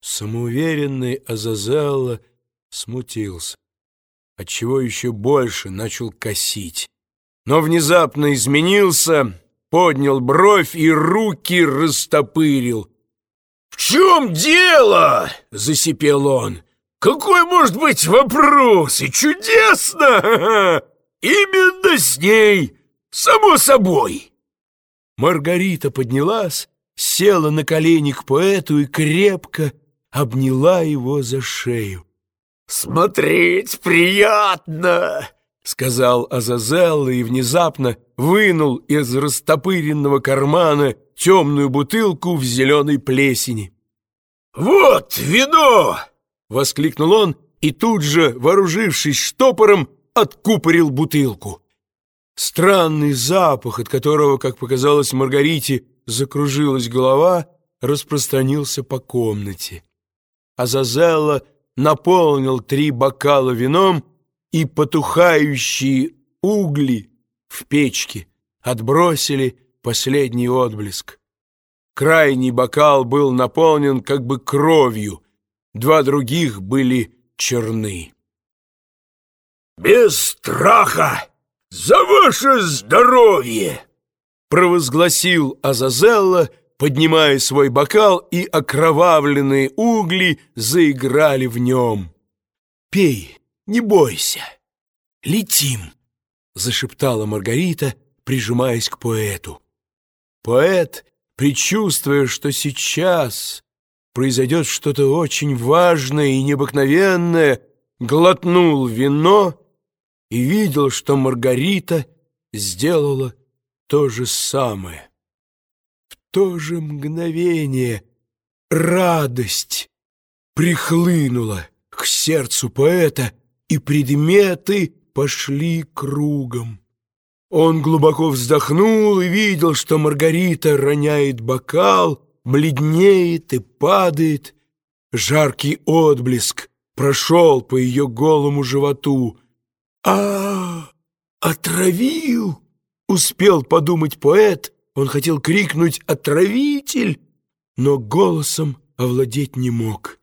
Самоуверенный Азазелла смутился, отчего еще больше начал косить. Но внезапно изменился, поднял бровь и руки растопырил. «В чем дело?» — засипел он. «Какой может быть вопрос? И чудесно! Именно с ней, само собой!» Маргарита поднялась, села на колени к поэту и крепко обняла его за шею. «Смотреть приятно!» — сказал Азазел и внезапно вынул из растопыренного кармана темную бутылку в зеленой плесени. «Вот вино!» — воскликнул он и тут же, вооружившись штопором, откупорил бутылку. Странный запах, от которого, как показалось Маргарите, закружилась голова, распространился по комнате. Азазелла наполнил три бокала вином, и потухающие угли в печке отбросили последний отблеск. Крайний бокал был наполнен как бы кровью, два других были черны. «Без страха! За ваше здоровье!» провозгласил Азазелла, поднимая свой бокал, и окровавленные угли заиграли в нем. «Пей, не бойся, летим!» — зашептала Маргарита, прижимаясь к поэту. Поэт, предчувствуя, что сейчас произойдет что-то очень важное и необыкновенное, глотнул вино и видел, что Маргарита сделала то же самое то же мгновение радость прихлынула к сердцу поэта, и предметы пошли кругом. Он глубоко вздохнул и видел, что Маргарита роняет бокал, бледнеет и падает. Жаркий отблеск прошел по ее голому животу. а, Отравил! — успел подумать поэт — он хотел крикнуть «Отравитель!», но голосом овладеть не мог.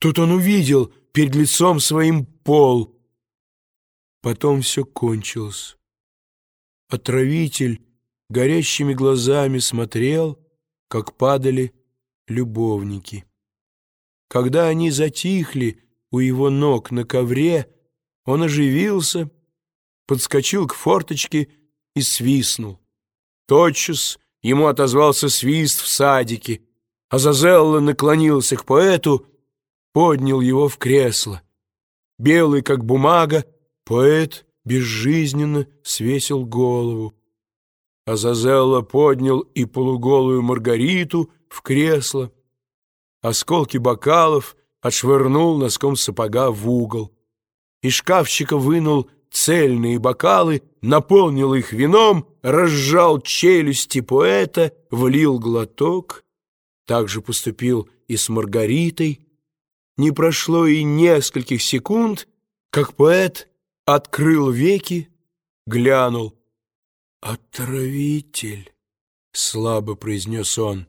Тут он увидел перед лицом своим пол. Потом все кончилось. Отравитель горящими глазами смотрел, как падали любовники. Когда они затихли у его ног на ковре, он оживился, подскочил к форточке и свистнул. Тотчас ему отозвался свист в садике. Азазелла наклонился к поэту, поднял его в кресло. Белый, как бумага, поэт безжизненно свесил голову. Азазелла поднял и полуголую Маргариту в кресло. Осколки бокалов отшвырнул носком сапога в угол. Из шкафчика вынул цельные бокалы, наполнил их вином, разжал челюсти поэта, влил глоток. Так же поступил и с Маргаритой. Не прошло и нескольких секунд, как поэт открыл веки, глянул. «Отравитель!» — слабо произнес он.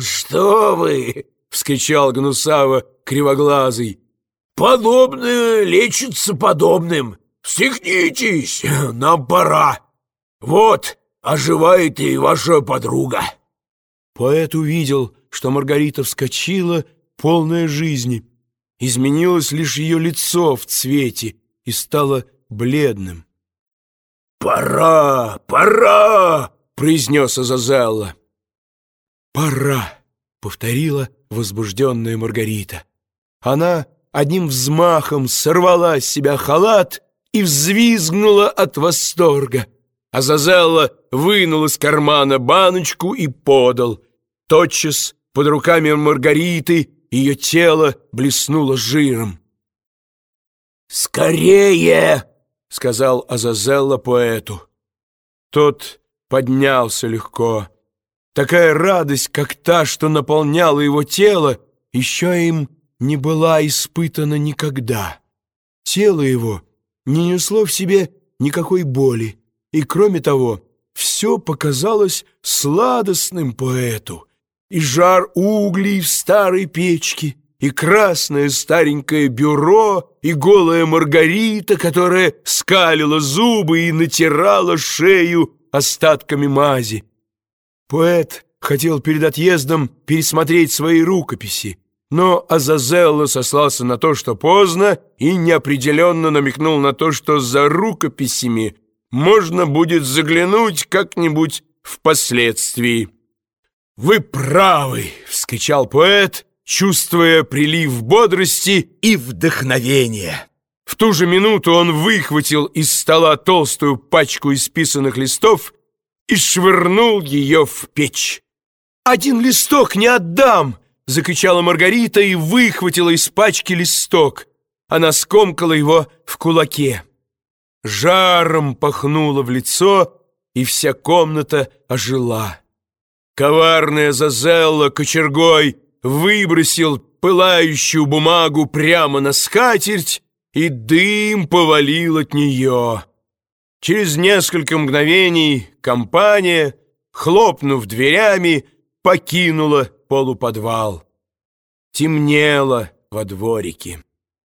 «Что вы!» — вскричал Гнусава кривоглазый. Подобное лечится подобным. Встряхнитесь, нам пора. Вот, оживает и ваша подруга. Поэт увидел, что Маргарита вскочила, полная жизни. Изменилось лишь ее лицо в цвете и стало бледным. «Пора, пора!» — произнес Азазелла. «Пора!» — повторила возбужденная Маргарита. Она одним взмахом сорвала с себя халат и взвизгнула от восторга. Азазелла вынул из кармана баночку и подал. Тотчас под руками Маргариты ее тело блеснуло жиром. «Скорее!» — сказал Азазелла поэту. Тот поднялся легко. Такая радость, как та, что наполняла его тело, еще им не была испытана никогда. Тело его не несло в себе никакой боли, и, кроме того, все показалось сладостным поэту, и жар углей в старой печке, и красное старенькое бюро, и голая Маргарита, которая скалила зубы и натирала шею остатками мази. Поэт хотел перед отъездом пересмотреть свои рукописи, но Азазелло сослался на то, что поздно, и неопределенно намекнул на то, что за рукописями можно будет заглянуть как-нибудь впоследствии. «Вы правы!» — вскричал поэт, чувствуя прилив бодрости и вдохновения. В ту же минуту он выхватил из стола толстую пачку исписанных листов и швырнул ее в печь. «Один листок не отдам!» — закричала Маргарита и выхватила из пачки листок. Она скомкала его в кулаке. Жаром пахнуло в лицо, и вся комната ожила. Коварная Зазелла кочергой выбросил пылающую бумагу прямо на скатерть, и дым повалил от нее. Через несколько мгновений компания, хлопнув дверями, покинула полуподвал. Темнело во дворике.